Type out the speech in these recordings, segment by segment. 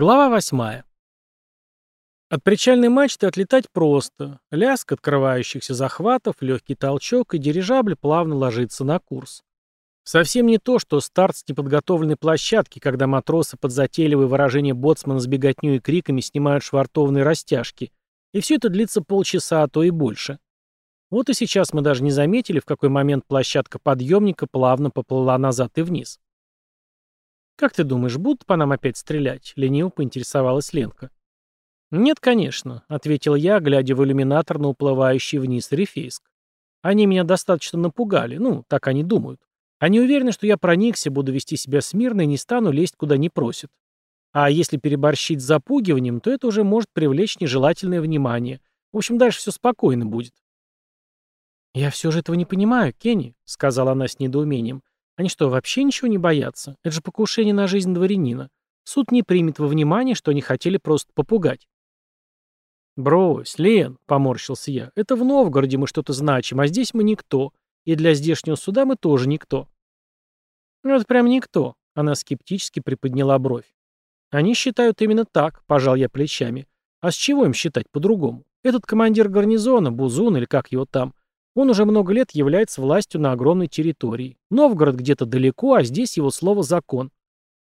Глава восьмая. От причальной мачты отлетать просто. Лязг открывающихся захватов, легкий толчок, и дирижабль плавно ложится на курс. Совсем не то, что старт с неподготовленной площадки, когда матросы под затейливое выражение боцмана с беготней и криками снимают швартовные растяжки. И все это длится полчаса, а то и больше. Вот и сейчас мы даже не заметили, в какой момент площадка подъемника плавно поплыла назад и вниз. «Как ты думаешь, будут по нам опять стрелять?» — лениво поинтересовалась Ленка. «Нет, конечно», — ответил я, глядя в иллюминатор на уплывающий вниз Рифейск. «Они меня достаточно напугали, ну, так они думают. Они уверены, что я проникся, буду вести себя смирно и не стану лезть, куда не просят. А если переборщить с запугиванием, то это уже может привлечь нежелательное внимание. В общем, дальше все спокойно будет». «Я все же этого не понимаю, Кенни», — сказала она с недоумением. Они что, вообще ничего не боятся? Это же покушение на жизнь дворянина. Суд не примет во внимание, что они хотели просто попугать. «Брось, Лен», — поморщился я, — «это в Новгороде мы что-то значим, а здесь мы никто. И для здешнего суда мы тоже никто». «Ну, это прям никто», — она скептически приподняла бровь. «Они считают именно так», — пожал я плечами. «А с чего им считать по-другому? Этот командир гарнизона, Бузун или как его там, он уже много лет является властью на огромной территории. Новгород где-то далеко, а здесь его слово закон.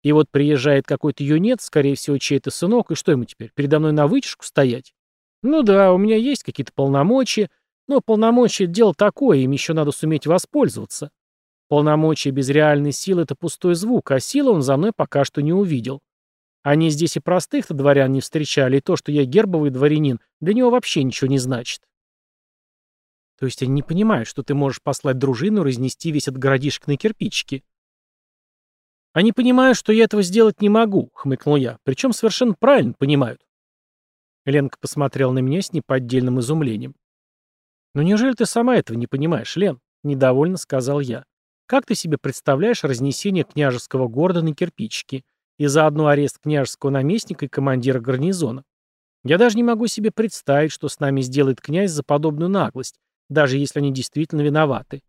И вот приезжает какой-то юнец, скорее всего, чей-то сынок, и что ему теперь, передо мной на вытяжку стоять? Ну да, у меня есть какие-то полномочия, но полномочия — дело такое, им еще надо суметь воспользоваться. Полномочия без реальной силы — это пустой звук, а силы он за мной пока что не увидел. Они здесь и простых-то дворян не встречали, и то, что я гербовый дворянин, для него вообще ничего не значит. То есть они не понимают, что ты можешь послать дружину разнести весь этот городишек на кирпичики. Они понимают, что я этого сделать не могу, хмыкнул я. Причем совершенно правильно понимают. Ленка посмотрела на меня с неподдельным изумлением. «Ну неужели ты сама этого не понимаешь, Лен?» — недовольно сказал я. «Как ты себе представляешь разнесение княжеского города на кирпичики и заодно арест княжеского наместника и командира гарнизона? Я даже не могу себе представить, что с нами сделает князь за подобную наглость, даже если они действительно виноваты.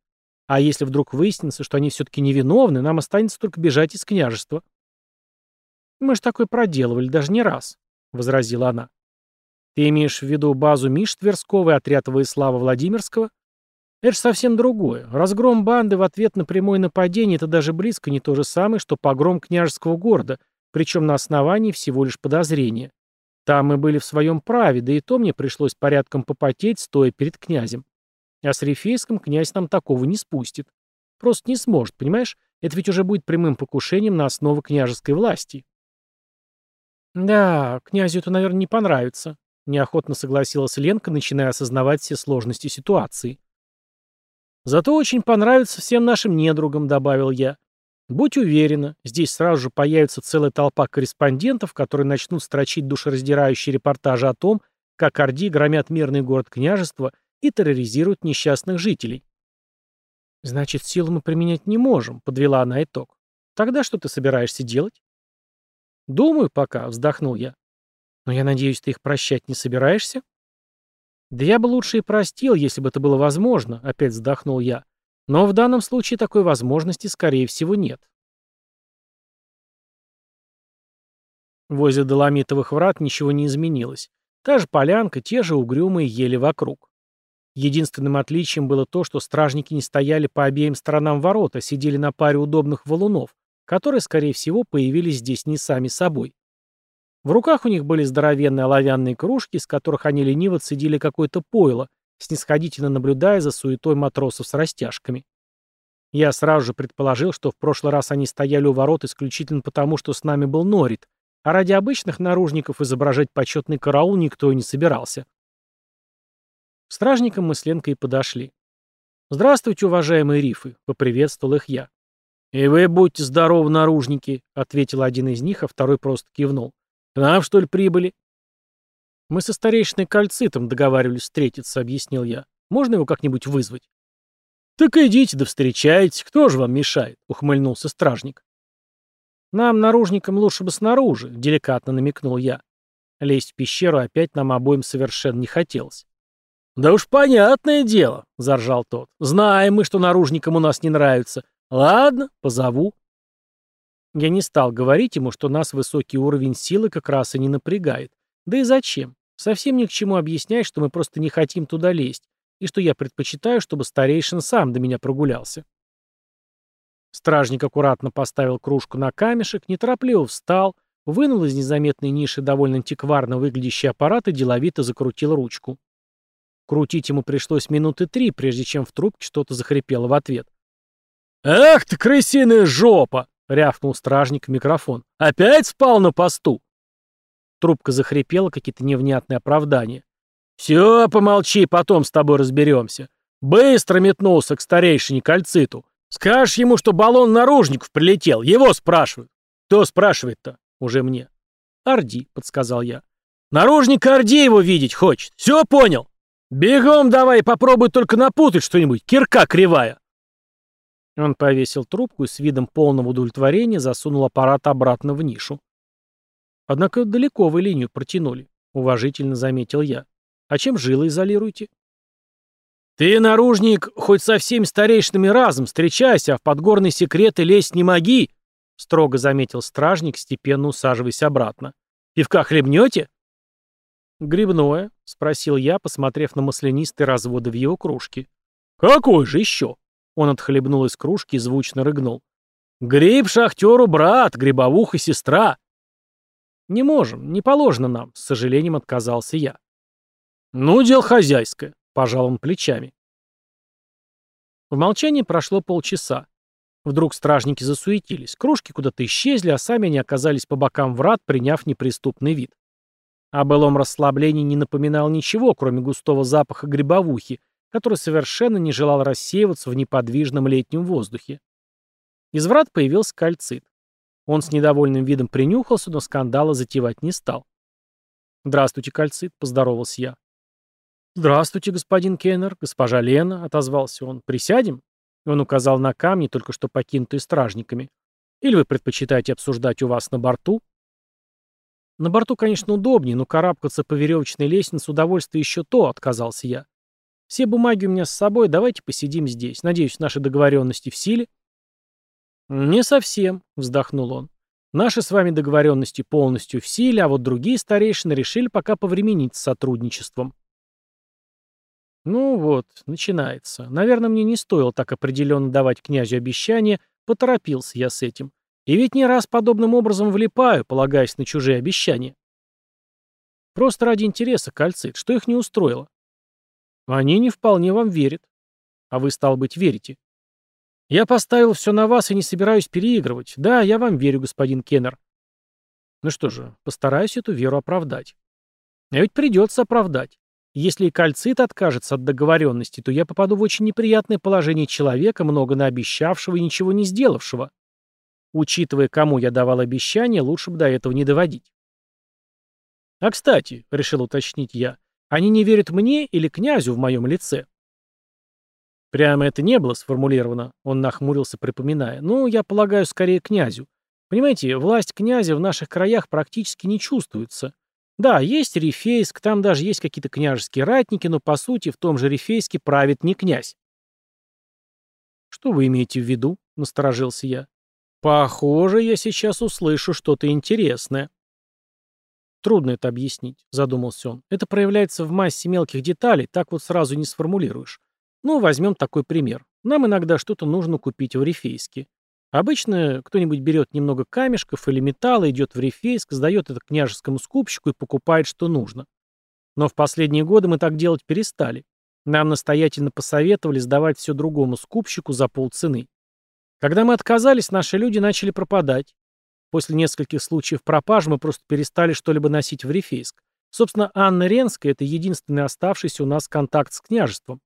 А если вдруг выяснится, что они все-таки невиновны, нам останется только бежать из княжества. «Мы же такое проделывали даже не раз», — возразила она. «Ты имеешь в виду базу Миш Тверского и отряд Воислава Владимирского? Это же совсем другое. Разгром банды в ответ на прямое нападение — это даже близко не то же самое, что погром княжеского города, причем на основании всего лишь подозрения. Там мы были в своем праве, да и то мне пришлось порядком попотеть, стоя перед князем. А с Рифейском князь нам такого не спустит. Просто не сможет, понимаешь? Это ведь уже будет прямым покушением на основу княжеской власти. Да, князю это, наверное, не понравится, неохотно согласилась Ленка, начиная осознавать все сложности ситуации. Зато очень понравится всем нашим недругам, добавил я. Будь уверена, здесь сразу же появится целая толпа корреспондентов, которые начнут строчить душераздирающие репортажи о том, как орди громят мирный город княжества и терроризируют несчастных жителей. «Значит, силу мы применять не можем», — подвела она итог. «Тогда что ты собираешься делать?» «Думаю пока», — вздохнул я. «Но я надеюсь, ты их прощать не собираешься?» «Да я бы лучше и простил, если бы это было возможно», — опять вздохнул я. «Но в данном случае такой возможности, скорее всего, нет». Возле Доломитовых врат ничего не изменилось. Та же полянка, те же угрюмые ели вокруг. Единственным отличием было то, что стражники не стояли по обеим сторонам ворот, а сидели на паре удобных валунов, которые, скорее всего, появились здесь не сами собой. В руках у них были здоровенные оловянные кружки, из которых они лениво цедили какое-то пойло, снисходительно наблюдая за суетой матросов с растяжками. Я сразу же предположил, что в прошлый раз они стояли у ворот исключительно потому, что с нами был Норит, а ради обычных наружников изображать почетный караул никто и не собирался. Стражникам мы с Ленкой подошли. «Здравствуйте, уважаемые рифы», — поприветствовал их я. «И вы будьте здоровы, наружники», — ответил один из них, а второй просто кивнул. «К нам, что ли, прибыли?» «Мы со старейшиной кальцитом договаривались встретиться», — объяснил я. «Можно его как-нибудь вызвать?» «Так идите да встречайтесь, кто же вам мешает?» — ухмыльнулся стражник. «Нам, наружникам, лучше бы снаружи», — деликатно намекнул я. Лезть в пещеру опять нам обоим совершенно не хотелось. «Да уж понятное дело», — заржал тот. «Знаем мы, что наружникам у нас не нравится. Ладно, позову». Я не стал говорить ему, что нас высокий уровень силы как раз и не напрягает. Да и зачем? Совсем ни к чему объяснять, что мы просто не хотим туда лезть, и что я предпочитаю, чтобы старейшин сам до меня прогулялся. Стражник аккуратно поставил кружку на камешек, неторопливо встал, вынул из незаметной ниши довольно антикварно выглядящий аппарат и деловито закрутил ручку. Крутить ему пришлось минуты три, прежде чем в трубке что-то захрипело в ответ. «Ах ты, крысиная жопа!» — рявкнул стражник в микрофон. «Опять спал на посту?» Трубка захрипела, какие-то невнятные оправдания. «Все, помолчи, потом с тобой разберемся. Быстро метнулся к старейшине кальциту. Скажешь ему, что баллон наружников прилетел. Его спрашивают. Кто спрашивает-то? Уже мне. Орди, подсказал я. Наружник Орди его видеть хочет. Все понял? Бегом давай, попробуй только напутать что-нибудь. Кирка кривая. Он повесил трубку и с видом полного удовлетворения засунул аппарат обратно в нишу. Однако далеко вы линию протянули, уважительно заметил я. А чем жилы изолируете? «Ты, наружник, хоть со всеми старейшинами разом встречайся, а в подгорные секреты лезть не моги!» — строго заметил стражник, степенно усаживаясь обратно. «Пивка хлебнете?» «Грибное?» — спросил я, посмотрев на маслянистые разводы в его кружке. «Какой же еще?» — он отхлебнул из кружки и звучно рыгнул. «Гриб шахтеру брат, грибовуха сестра!» «Не можем, не положено нам», — с сожалением отказался я. «Ну, дело хозяйское. Пожал он плечами. В молчании прошло полчаса. Вдруг стражники засуетились, кружки куда-то исчезли, а сами они оказались по бокам врат, приняв неприступный вид. О былом расслаблении не напоминал ничего, кроме густого запаха грибовухи, который совершенно не желал рассеиваться в неподвижном летнем воздухе. Из врат появился кальцит. Он с недовольным видом принюхался, но скандала затевать не стал. «Здравствуйте, кальцит», — поздоровался я. «Здравствуйте, господин Кеннер, госпожа Лена», — отозвался он. «Присядем?» Он указал на камни, только что покинутые стражниками. «Или вы предпочитаете обсуждать у вас на борту?» «На борту, конечно, удобнее, но карабкаться по веревочной лестнице удовольствие еще то», — отказался я. «Все бумаги у меня с собой, давайте посидим здесь. Надеюсь, наши договоренности в силе?» «Не совсем», — вздохнул он. «Наши с вами договоренности полностью в силе, а вот другие старейшины решили пока повременить с сотрудничеством». Ну вот, начинается. Наверное, мне не стоило так определенно давать князю обещания, поторопился я с этим. И ведь не раз подобным образом влипаю, полагаясь на чужие обещания. Просто ради интереса, кальцит, что их не устроило? Они не вполне вам верят. А вы, стал быть, верите. Я поставил все на вас и не собираюсь переигрывать. Да, я вам верю, господин Кеннер. Ну что же, постараюсь эту веру оправдать. А ведь придется оправдать. Если и кальцит откажется от договоренности, то я попаду в очень неприятное положение человека, много наобещавшего и ничего не сделавшего. Учитывая, кому я давал обещание, лучше бы до этого не доводить. А кстати, решил уточнить я, они не верят мне или князю в моем лице? Прямо это не было сформулировано, он нахмурился, припоминая. Ну, я полагаю, скорее князю. Понимаете, власть князя в наших краях практически не чувствуется. Да, есть Рифейск, там даже есть какие-то княжеские ратники, но по сути в том же Рифейске правит не князь. «Что вы имеете в виду?» — насторожился я. «Похоже, я сейчас услышу что-то интересное». «Трудно это объяснить», — задумался он. «Это проявляется в массе мелких деталей, так вот сразу не сформулируешь. Ну, возьмем такой пример. Нам иногда что-то нужно купить в Рифейске. Обычно кто-нибудь берет немного камешков или металла, идет в Рифейск, сдает это княжескому скупщику и покупает, что нужно. Но в последние годы мы так делать перестали. Нам настоятельно посоветовали сдавать все другому скупщику за полцены. Когда мы отказались, наши люди начали пропадать. После нескольких случаев пропаж мы просто перестали что-либо носить в Рифейск. Собственно, Анна Ренская – это единственный оставшийся у нас контакт с княжеством.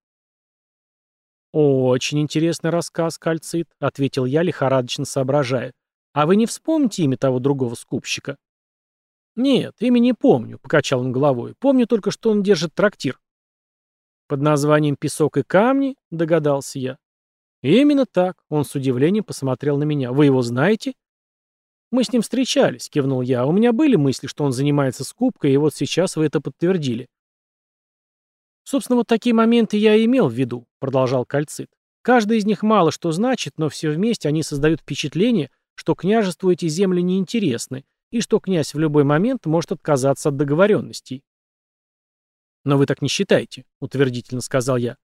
«Очень интересный рассказ, Кальцит», — ответил я, лихорадочно соображая. «А вы не вспомните имя того другого скупщика?» «Нет, имя не помню», — покачал он головой. «Помню только, что он держит трактир». «Под названием «Песок и камни», — догадался я. «Именно так», — он с удивлением посмотрел на меня. «Вы его знаете?» «Мы с ним встречались», — кивнул я. «У меня были мысли, что он занимается скупкой, и вот сейчас вы это подтвердили». Собственно, вот такие моменты я и имел в виду, продолжал Кальцит. Каждый из них мало что значит, но все вместе они создают впечатление, что княжеству эти земли неинтересны, и что князь в любой момент может отказаться от договоренностей. «Но вы так не считаете», — утвердительно сказал я.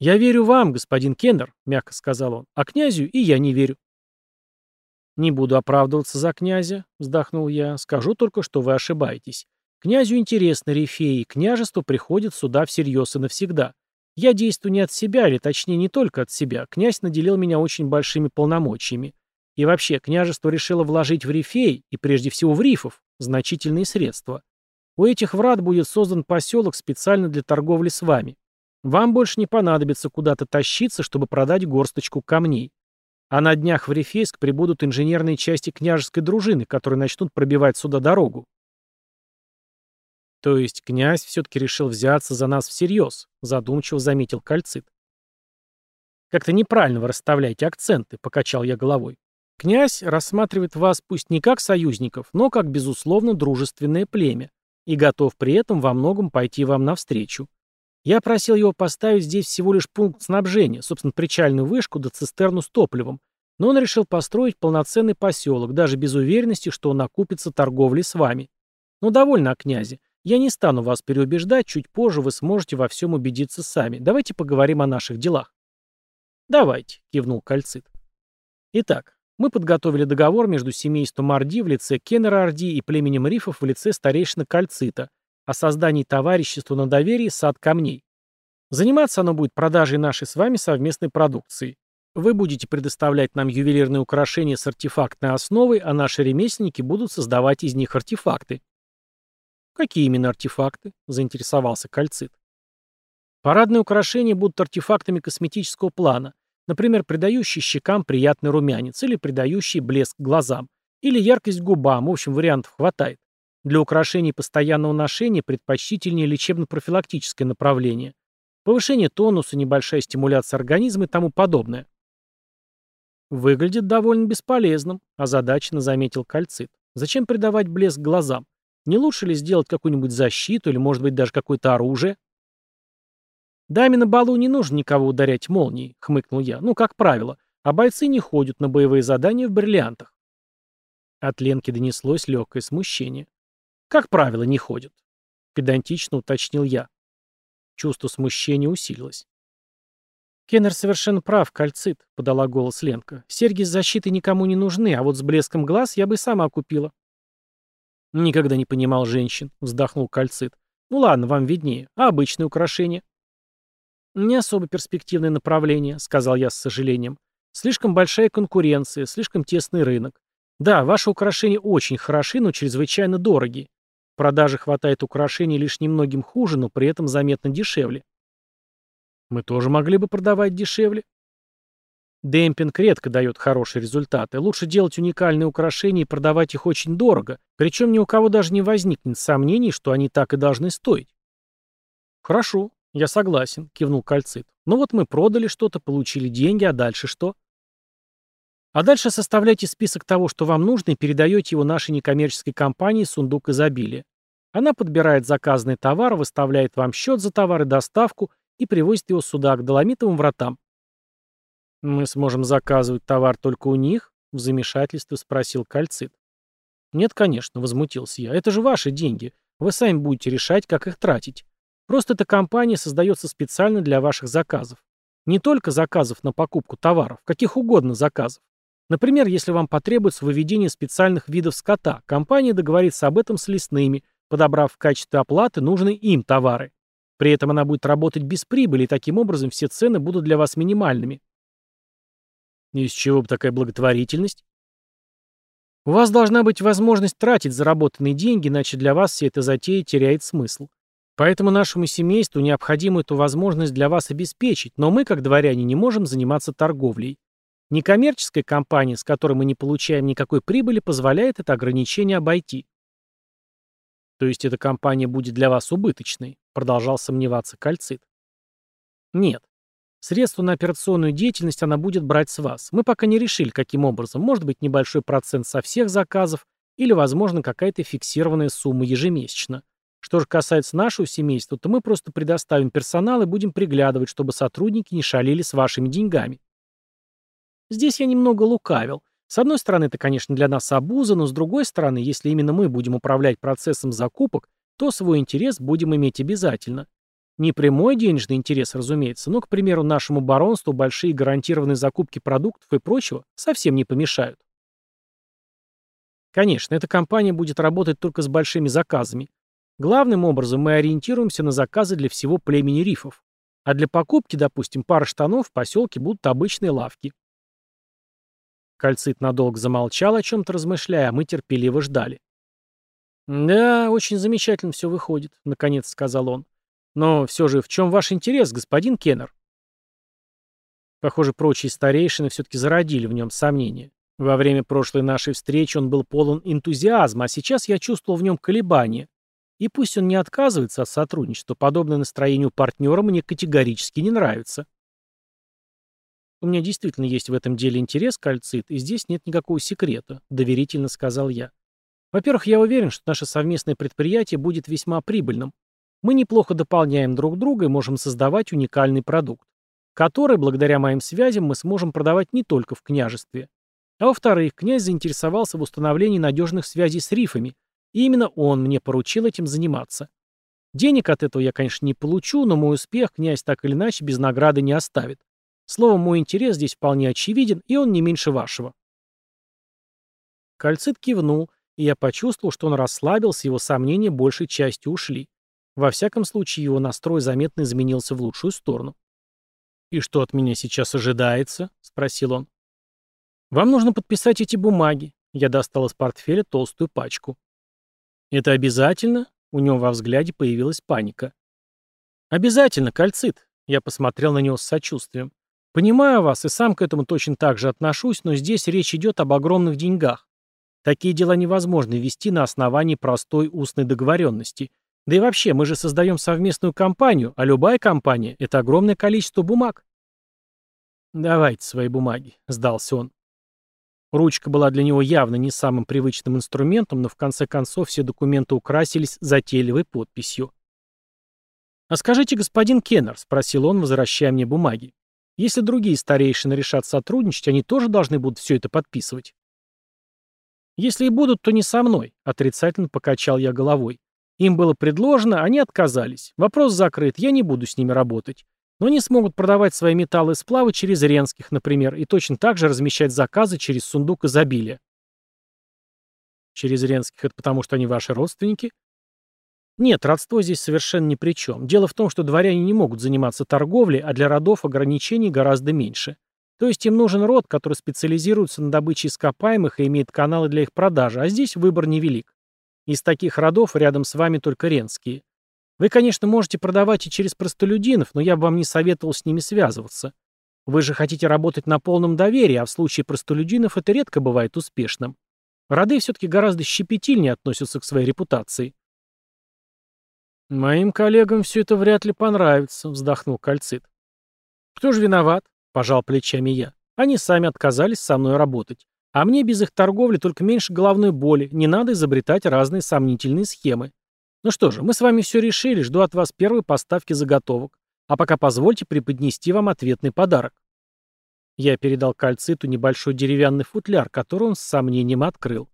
«Я верю вам, господин Кеннер», — мягко сказал он, — «а князю и я не верю». «Не буду оправдываться за князя», — вздохнул я, — «скажу только, что вы ошибаетесь. Князю интересно рефеи, княжество приходит сюда всерьез и навсегда. Я действую не от себя, или точнее не только от себя. Князь наделил меня очень большими полномочиями. И вообще, княжество решило вложить в рифей, и прежде всего в рифов, значительные средства. У этих врат будет создан поселок специально для торговли с вами. Вам больше не понадобится куда-то тащиться, чтобы продать горсточку камней. А на днях в Рифейск прибудут инженерные части княжеской дружины, которые начнут пробивать сюда дорогу. То есть князь все-таки решил взяться за нас всерьез, задумчиво заметил кальцит. Как-то неправильно вы расставляете акценты, покачал я головой. Князь рассматривает вас пусть не как союзников, но как, безусловно, дружественное племя, и готов при этом во многом пойти вам навстречу. Я просил его поставить здесь всего лишь пункт снабжения, собственно, причальную вышку да цистерну с топливом, но он решил построить полноценный поселок, даже без уверенности, что он окупится торговлей с вами. Но довольно о князе. Я не стану вас переубеждать, чуть позже вы сможете во всем убедиться сами. Давайте поговорим о наших делах. Давайте, кивнул Кальцит. Итак, мы подготовили договор между семейством Орди в лице Кеннера Орди и племенем Рифов в лице старейшины Кальцита о создании товарищества на доверии «Сад камней». Заниматься оно будет продажей нашей с вами совместной продукции. Вы будете предоставлять нам ювелирные украшения с артефактной основой, а наши ремесленники будут создавать из них артефакты. «Какие именно артефакты?» – заинтересовался Кальцит. «Парадные украшения будут артефактами косметического плана, например, придающие щекам приятный румянец или придающие блеск глазам, или яркость губам, в общем, вариантов хватает. Для украшений постоянного ношения предпочтительнее лечебно-профилактическое направление. Повышение тонуса, небольшая стимуляция организма и тому подобное. «Выглядит довольно бесполезным», – озадаченно заметил Кальцит. «Зачем придавать блеск глазам? Не лучше ли сделать какую-нибудь защиту или, может быть, даже какое-то оружие? «Даме на балу не нужно никого ударять молнией», — хмыкнул я. «Ну, как правило. А бойцы не ходят на боевые задания в бриллиантах». От Ленки донеслось легкое смущение. «Как правило, не ходят», — педантично уточнил я. Чувство смущения усилилось. «Кеннер совершенно прав, кальцит», — подала голос Ленка. «Серьги с защитой никому не нужны, а вот с блеском глаз я бы сама купила». «Никогда не понимал женщин», — вздохнул кальцит. «Ну ладно, вам виднее. А обычные украшения?» «Не особо перспективное направление», — сказал я с сожалением. «Слишком большая конкуренция, слишком тесный рынок. Да, ваши украшения очень хороши, но чрезвычайно дороги. Продаже хватает украшений лишь немногим хуже, но при этом заметно дешевле». «Мы тоже могли бы продавать дешевле», Демпинг редко дает хорошие результаты. Лучше делать уникальные украшения и продавать их очень дорого, причем ни у кого даже не возникнет сомнений, что они так и должны стоить. Хорошо, я согласен, кивнул Кальцит. Ну вот мы продали что-то, получили деньги, а дальше что? А дальше составляйте список того, что вам нужно, и передаете его нашей некоммерческой компании «Сундук изобилия». Она подбирает заказанный товар, выставляет вам счет за товар и доставку и привозит его сюда, к доломитовым вратам. «Мы сможем заказывать товар только у них?» — в замешательстве спросил Кальцит. «Нет, конечно», — возмутился я. «Это же ваши деньги. Вы сами будете решать, как их тратить. Просто эта компания создается специально для ваших заказов. Не только заказов на покупку товаров, каких угодно заказов. Например, если вам потребуется выведение специальных видов скота, компания договорится об этом с лесными, подобрав в качестве оплаты нужные им товары. При этом она будет работать без прибыли, и таким образом все цены будут для вас минимальными. Из чего бы такая благотворительность? У вас должна быть возможность тратить заработанные деньги, иначе для вас вся эта затея теряет смысл. Поэтому нашему семейству необходимо эту возможность для вас обеспечить, но мы, как дворяне, не можем заниматься торговлей. Некоммерческая компания, с которой мы не получаем никакой прибыли, позволяет это ограничение обойти. То есть эта компания будет для вас убыточной, продолжал сомневаться Кальцит. Нет. Средства на операционную деятельность она будет брать с вас. Мы пока не решили, каким образом. Может быть, небольшой процент со всех заказов или, возможно, какая-то фиксированная сумма ежемесячно. Что же касается нашего семейства, то мы просто предоставим персонал и будем приглядывать, чтобы сотрудники не шалили с вашими деньгами. Здесь я немного лукавил. С одной стороны, это, конечно, для нас обуза, но с другой стороны, если именно мы будем управлять процессом закупок, то свой интерес будем иметь обязательно. Не прямой денежный интерес, разумеется, но, к примеру, нашему баронству большие гарантированные закупки продуктов и прочего совсем не помешают. Конечно, эта компания будет работать только с большими заказами. Главным образом мы ориентируемся на заказы для всего племени рифов. А для покупки, допустим, пары штанов в поселке будут обычные лавки. Кальцит надолго замолчал, о чем-то размышляя, а мы терпеливо ждали. «Да, очень замечательно все выходит», — наконец сказал он. «Но все же в чем ваш интерес, господин Кеннер?» Похоже, прочие старейшины все-таки зародили в нем сомнения. Во время прошлой нашей встречи он был полон энтузиазма, а сейчас я чувствовал в нем колебания. И пусть он не отказывается от сотрудничества, подобное настроению партнера мне категорически не нравится. «У меня действительно есть в этом деле интерес, кальцит, и здесь нет никакого секрета», — доверительно сказал я. «Во-первых, я уверен, что наше совместное предприятие будет весьма прибыльным. Мы неплохо дополняем друг друга и можем создавать уникальный продукт, который, благодаря моим связям, мы сможем продавать не только в княжестве. А во-вторых, князь заинтересовался в установлении надежных связей с рифами, и именно он мне поручил этим заниматься. Денег от этого я, конечно, не получу, но мой успех князь так или иначе без награды не оставит. Словом, мой интерес здесь вполне очевиден, и он не меньше вашего. Кальцит кивнул, и я почувствовал, что он расслабился, его сомнения большей частью ушли. Во всяком случае, его настрой заметно изменился в лучшую сторону. «И что от меня сейчас ожидается?» — спросил он. «Вам нужно подписать эти бумаги». Я достал из портфеля толстую пачку. «Это обязательно?» У него во взгляде появилась паника. «Обязательно, кальцит», — я посмотрел на него с сочувствием. Понимаю вас и сам к этому точно так же отношусь, но здесь речь идет об огромных деньгах. Такие дела невозможно вести на основании простой устной договоренности. Да и вообще, мы же создаем совместную компанию, а любая компания – это огромное количество бумаг. «Давайте свои бумаги», – сдался он. Ручка была для него явно не самым привычным инструментом, но в конце концов все документы украсились затейливой подписью. «А скажите, господин Кеннер», — спросил он, возвращая мне бумаги, если другие старейшины решат сотрудничать, они тоже должны будут все это подписывать. Если и будут, то не со мной, отрицательно покачал я головой. Им было предложено, они отказались. Вопрос закрыт, я не буду с ними работать. Но они смогут продавать свои металлы сплавы через Ренских, например, и точно так же размещать заказы через сундук изобилия. Через Ренских это потому, что они ваши родственники? Нет, родство здесь совершенно ни при чем. Дело в том, что дворяне не могут заниматься торговлей, а для родов ограничений гораздо меньше. То есть им нужен род, который специализируется на добыче ископаемых и имеет каналы для их продажи, а здесь выбор невелик. Из таких родов рядом с вами только ренские. Вы, конечно, можете продавать и через простолюдинов, но я бы вам не советовал с ними связываться. Вы же хотите работать на полном доверии, а в случае простолюдинов это редко бывает успешным. Роды все-таки гораздо щепетильнее относятся к своей репутации. «Моим коллегам все это вряд ли понравится», — вздохнул Кальцит. «Кто же виноват?» — пожал плечами я. «Они сами отказались со мной работать. А мне без их торговли только меньше головной боли, не надо изобретать разные сомнительные схемы. Ну что же, мы с вами все решили, жду от вас первой поставки заготовок. А пока позвольте преподнести вам ответный подарок». Я передал Кальциту небольшой деревянный футляр, который он с сомнением открыл.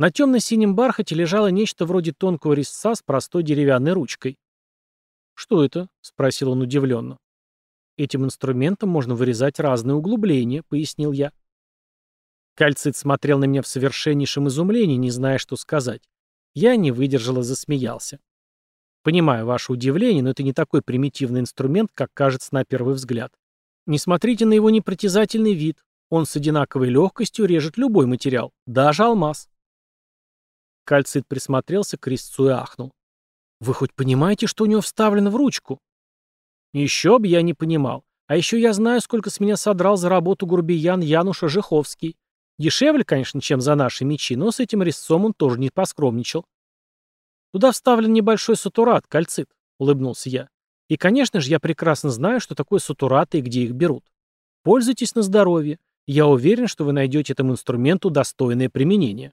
На темно-синем бархате лежало нечто вроде тонкого резца с простой деревянной ручкой. «Что это?» — спросил он удивленно. «Этим инструментом можно вырезать разные углубления», — пояснил я. Кальцит смотрел на меня в совершеннейшем изумлении, не зная, что сказать. Я не выдержал и засмеялся. Понимаю ваше удивление, но это не такой примитивный инструмент, как кажется на первый взгляд. Не смотрите на его непритязательный вид. Он с одинаковой легкостью режет любой материал, даже алмаз. Кальцит присмотрелся к резцу и ахнул. «Вы хоть понимаете, что у него вставлено в ручку?» «Еще б я не понимал. А еще я знаю, сколько с меня содрал за работу грубиян Януша Жиховский. Дешевле, конечно, чем за наши мечи, но с этим резцом он тоже не поскромничал. Туда вставлен небольшой сатурат, кальцит, улыбнулся я. И, конечно же, я прекрасно знаю, что такое сатураты и где их берут. Пользуйтесь на здоровье. Я уверен, что вы найдете этому инструменту достойное применение.